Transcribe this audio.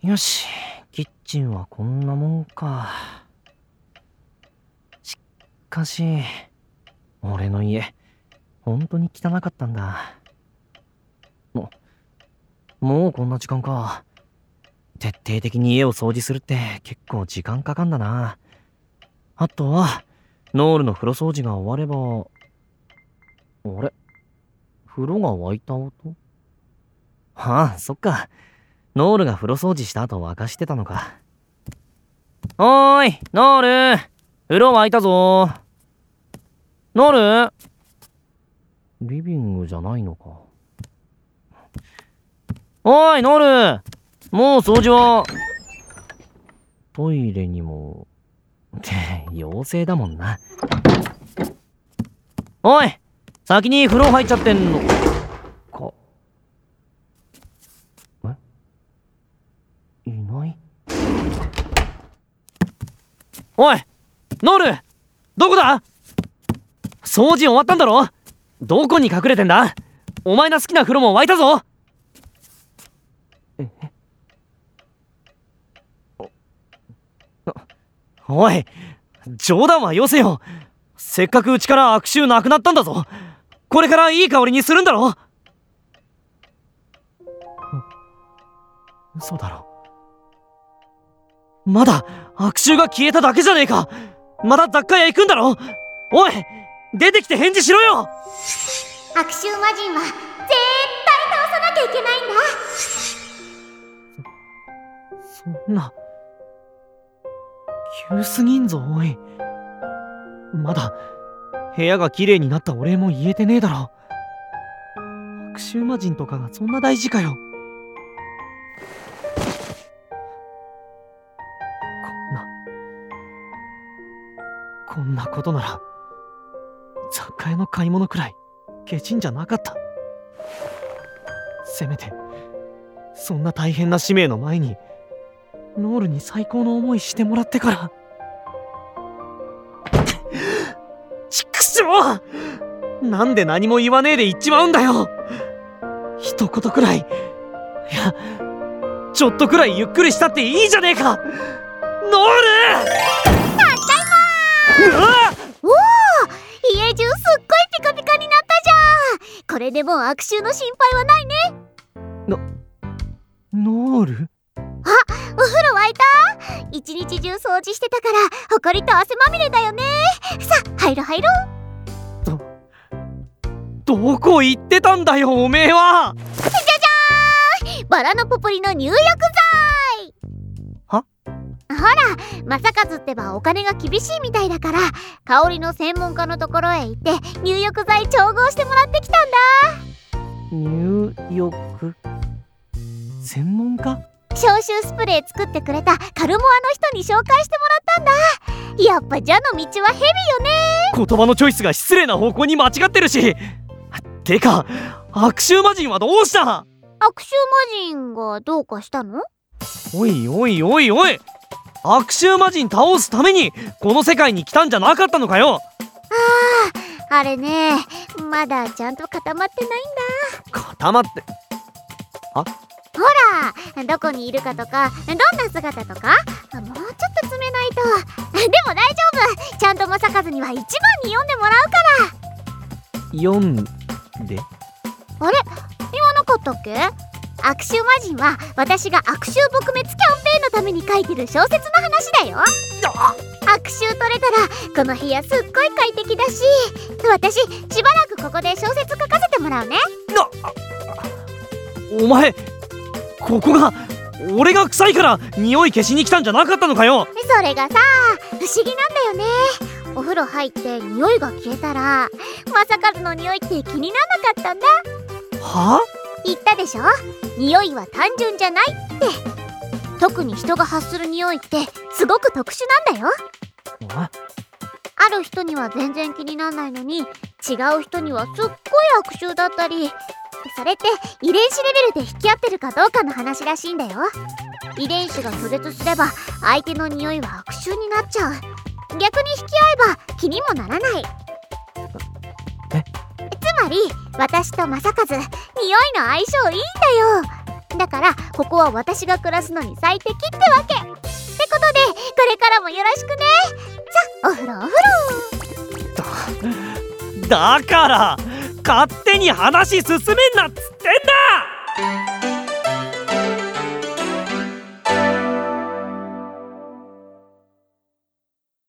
よしキッチンはこんなもんか。しかし俺の家本当に汚かったんだ。ももうこんな時間か。徹底的に家を掃除するって結構時間かかんだな。あとはノールの風呂掃除が終わればあれ？風呂が沸いた音？ああそっか。ノールが風呂掃除した後沸かしてたのか。おーいノール風呂沸いたぞ。ノール？リビングじゃないのか。おーいノールもう掃除はトイレにも。って妖精だもんな。おい先に風呂入っちゃってんのかえいない？おいノールどこだ？掃除終わったんだろ？どこに隠れてんだ？お前の好きな風呂も沸いたぞ！えおい冗談はよせよせっかくうちから悪臭なくなったんだぞこれからいい香りにするんだろ嘘だろまだ悪臭が消えただけじゃねえか。まだ雑貨屋行くんだろ？おい出てきて返事しろよ。悪臭魔人は絶対倒さなきゃいけないんだ。そんな急すぎんぞおい。まだ部屋が綺麗になったお礼も言えてねえだろ。悪臭魔人とかがそんな大事かよこんなことなら雑貨屋の買い物くらいケチんじゃなかった。せめてそんな大変な使命の前にノールに最高の思いしてもらってから。畜生なんで何も言わねえで言っちまうんだよ。一言くらいいやちょっとくらいゆっくりしたっていいじゃねえか。ノール！おお家中すっごいピカピカになったじゃん。これでもう悪臭の心配はないね。ノールお風呂沸いた？一日中掃除してたからほこりと汗まみれだよね。さあ入ろ入ろどこ行ってたんだよおめえは。バラのポプリの入浴剤。はほら正和ってばお金が厳しいみたいだから香りの専門家のところへ行って入浴剤調合してもらってきたんだ。入浴？専門家？消臭スプレー作ってくれたカルモアの人に紹介してもらったんだ。やっぱ蛇の道はヘビよね。言葉のチョイスが失礼な方向に間違ってるし。てか悪臭魔人はどうした？悪臭魔人がどうかしたの？おいおいおいおい。悪臭魔人倒すためにこの世界に来たんじゃなかったのかよ。あれね。まだちゃんと固まってないんだ。固まって。ほらどこにいるかとかどんな姿とかもうちょっと詰めないと。でも大丈夫。ちゃんと正和には一番に読んでもらうか読んで？らあれ？言わなかったっけ？悪臭魔人は私が悪臭撲滅キャンペーンのために書いてる小説の話だよ。悪臭取れたらこの部屋すっごい快適だし私しばらくここで小説書かせてもらうね。お前ここが俺が臭いから匂い消しに来たんじゃなかったのかよ。それがさ不思議なんだよね。お風呂入って匂いが消えたら正和の匂いって気にならなかったんだ。は？言ったでしょ？匂いは単純じゃないって。特に人が発する匂いってすごく特殊なんだよ。あある人には全然気にならないのに違う人にはすっごい悪臭だったりそれって遺伝子レベルで引き合ってるかどうかの話らしいんだよ。遺伝子が拒絶すれば相手の匂いは悪臭になっちゃう。逆に引き合えば気にもならない。え？つまり私と正和匂いの相性いいんだよ。だからここは私が暮らすのに最適ってわけ。ってことでこれからもよろしくね。さお風呂。お風呂だから勝手に話進めんなっつってんだ！